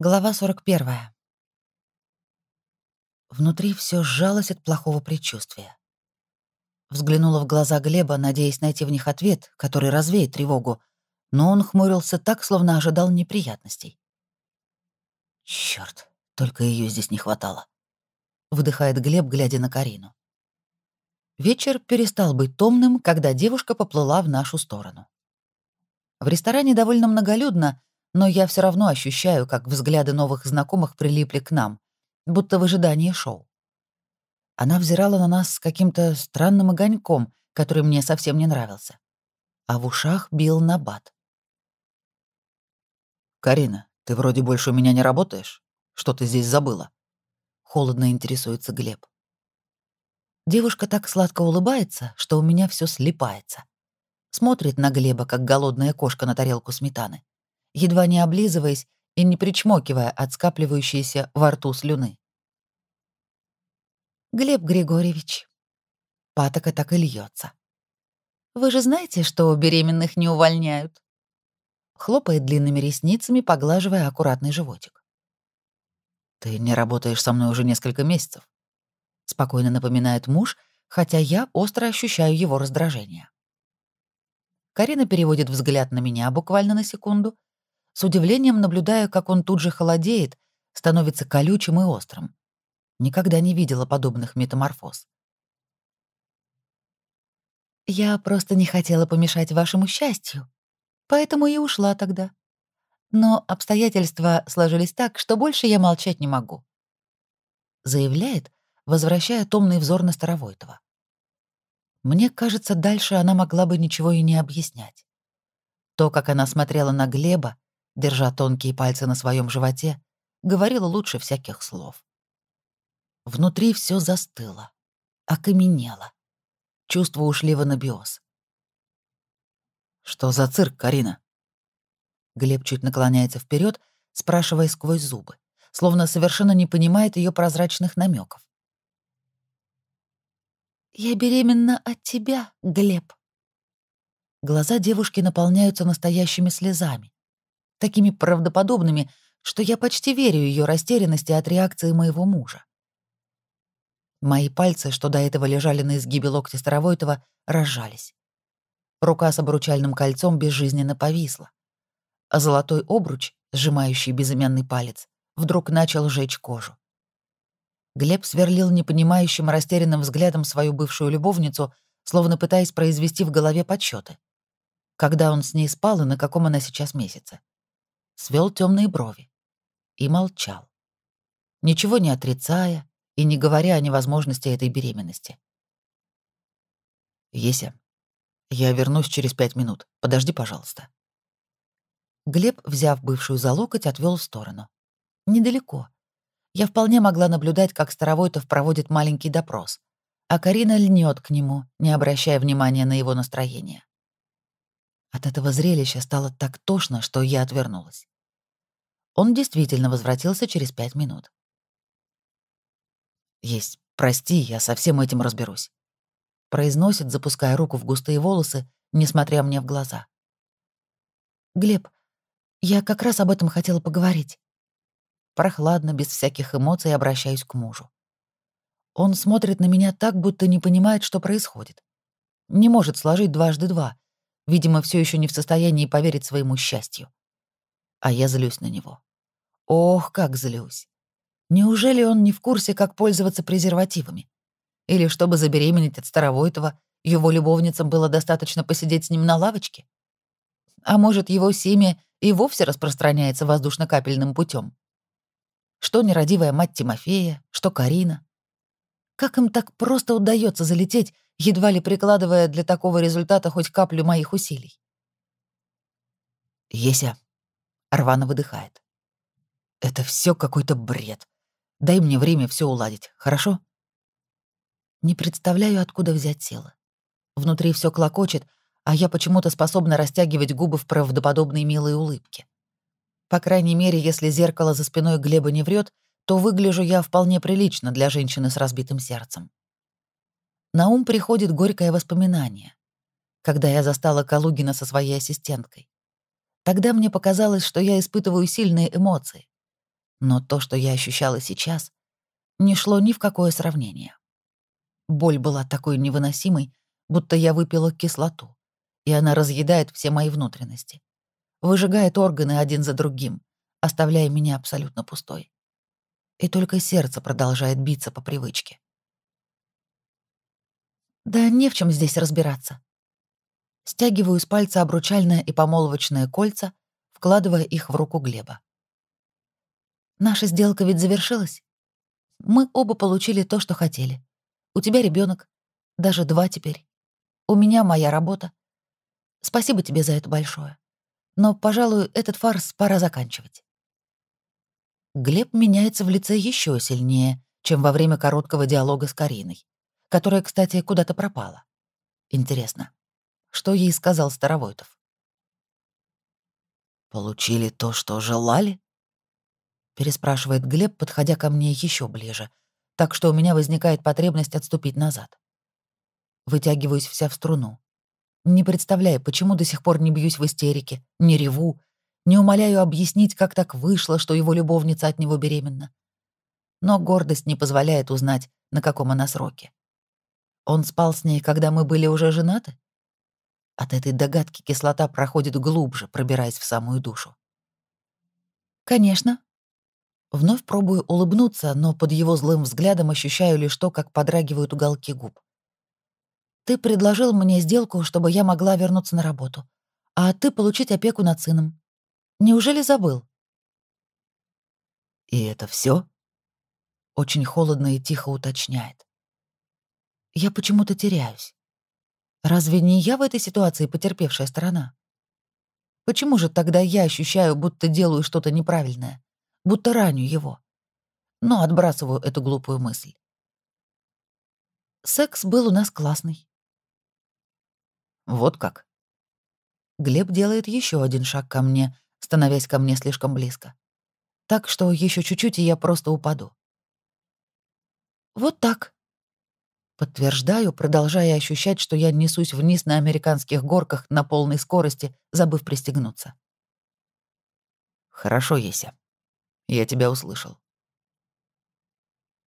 Глава 41. Внутри все сжалось от плохого предчувствия. Взглянула в глаза Глеба, надеясь найти в них ответ, который развеет тревогу, но он хмурился так, словно ожидал неприятностей. Черт, только ее здесь не хватало. Выдыхает Глеб, глядя на Карину. Вечер перестал быть томным, когда девушка поплыла в нашу сторону. В ресторане довольно многолюдно, но я все равно ощущаю, как взгляды новых знакомых прилипли к нам, будто в ожидании шоу. Она взирала на нас с каким-то странным огоньком, который мне совсем не нравился. А в ушах бил набат. «Карина, ты вроде больше у меня не работаешь? Что ты здесь забыла?» Холодно интересуется Глеб. Девушка так сладко улыбается, что у меня все слипается. Смотрит на Глеба, как голодная кошка на тарелку сметаны, едва не облизываясь и не причмокивая от скапливающейся во рту слюны. «Глеб Григорьевич», патока так и льется. «Вы же знаете, что беременных не увольняют?» Хлопает длинными ресницами, поглаживая аккуратный животик. «Ты не работаешь со мной уже несколько месяцев», — спокойно напоминает муж, хотя я остро ощущаю его раздражение. Карина переводит взгляд на меня буквально на секунду. С удивлением наблюдаю, как он тут же холодеет, становится колючим и острым. Никогда не видела подобных метаморфоз. «Я просто не хотела помешать вашему счастью, поэтому и ушла тогда. Но обстоятельства сложились так, что больше я молчать не могу», — заявляет, возвращая томный взор на Старовойтова. Мне кажется, дальше она могла бы ничего и не объяснять. То, как она смотрела на Глеба, держа тонкие пальцы на своем животе, говорило лучше всяких слов. Внутри все застыло, окаменело. Чувства ушли в анабиоз. «Что за цирк, Карина?» Глеб чуть наклоняется вперед, спрашивая сквозь зубы, словно совершенно не понимает ее прозрачных намеков. «Я беременна от тебя, Глеб». Глаза девушки наполняются настоящими слезами, такими правдоподобными, что я почти верю ее растерянности от реакции моего мужа. Мои пальцы, что до этого лежали на изгибе локтя Старовойтова, разжались. Рука с обручальным кольцом безжизненно повисла, а золотой обруч, сжимающий безымянный палец, вдруг начал жечь кожу. Глеб сверлил непонимающим растерянным взглядом свою бывшую любовницу, словно пытаясь произвести в голове подсчеты. Когда он с ней спал и на каком она сейчас месяце. Свел темные брови и молчал, ничего не отрицая и не говоря о невозможности этой беременности. «Еся, я вернусь через пять минут. Подожди, пожалуйста». Глеб, взяв бывшую за локоть, отвел в сторону. Недалеко, я вполне могла наблюдать, как Старовойтов проводит маленький допрос, а Карина льнет к нему, не обращая внимания на его настроение. От этого зрелища стало так тошно, что я отвернулась. Он действительно возвратился через пять минут. «Есть, прости, я со всем этим разберусь», — произносит, запуская руку в густые волосы, несмотря мне в глаза. «Глеб, я как раз об этом хотела поговорить прохладно, без всяких эмоций обращаюсь к мужу. Он смотрит на меня так, будто не понимает, что происходит. Не может сложить дважды два. Видимо, все еще не в состоянии поверить своему счастью. А я злюсь на него. Ох, как злюсь. Неужели он не в курсе, как пользоваться презервативами? Или чтобы забеременеть от Старовойтова, его любовницам было достаточно посидеть с ним на лавочке? А может, его семя и вовсе распространяется воздушно-капельным путем? Что нерадивая мать Тимофея, что Карина. Как им так просто удается залететь, едва ли прикладывая для такого результата хоть каплю моих усилий? «Еся», — Арвана выдыхает. «Это все какой-то бред. Дай мне время все уладить, хорошо?» Не представляю, откуда взять силы. Внутри все клокочет, а я почему-то способна растягивать губы в правдоподобной милой улыбке. По крайней мере, если зеркало за спиной Глеба не врет, то выгляжу я вполне прилично для женщины с разбитым сердцем. На ум приходит горькое воспоминание, когда я застала Калугина со своей ассистенткой. Тогда мне показалось, что я испытываю сильные эмоции. Но то, что я ощущала сейчас, не шло ни в какое сравнение. Боль была такой невыносимой, будто я выпила кислоту, и она разъедает все мои внутренности, выжигает органы один за другим, оставляя меня абсолютно пустой. И только сердце продолжает биться по привычке. Да не в чем здесь разбираться. Стягиваю с пальца обручальное и помолвочное кольца, вкладывая их в руку Глеба. Наша сделка ведь завершилась. Мы оба получили то, что хотели. У тебя ребенок, даже два теперь. У меня моя работа. Спасибо тебе за это большое. Но, пожалуй, этот фарс пора заканчивать. Глеб меняется в лице еще сильнее, чем во время короткого диалога с Кариной, которая, кстати, куда-то пропала. Интересно, что ей сказал Старовойтов? «Получили то, что желали?» переспрашивает Глеб, подходя ко мне еще ближе, так что у меня возникает потребность отступить назад. Вытягиваюсь вся в струну. Не представляю, почему до сих пор не бьюсь в истерике, не реву, не умоляю объяснить, как так вышло, что его любовница от него беременна. Но гордость не позволяет узнать, на каком она сроке. Он спал с ней, когда мы были уже женаты? От этой догадки кислота проходит глубже, пробираясь в самую душу. «Конечно», Вновь пробую улыбнуться, но под его злым взглядом ощущаю лишь то, как подрагивают уголки губ. «Ты предложил мне сделку, чтобы я могла вернуться на работу, а ты получить опеку над сыном. Неужели забыл?» «И это все? Очень холодно и тихо уточняет. Я почему-то теряюсь. Разве не я в этой ситуации потерпевшая сторона? Почему же тогда я ощущаю, будто делаю что-то неправильное? будто раню его. Но отбрасываю эту глупую мысль. Секс был у нас классный. Вот как. Глеб делает еще один шаг ко мне, становясь ко мне слишком близко. Так что еще чуть-чуть, и я просто упаду. Вот так. Подтверждаю, продолжая ощущать, что я несусь вниз на американских горках на полной скорости, забыв пристегнуться. Хорошо, Еся. Я тебя услышал.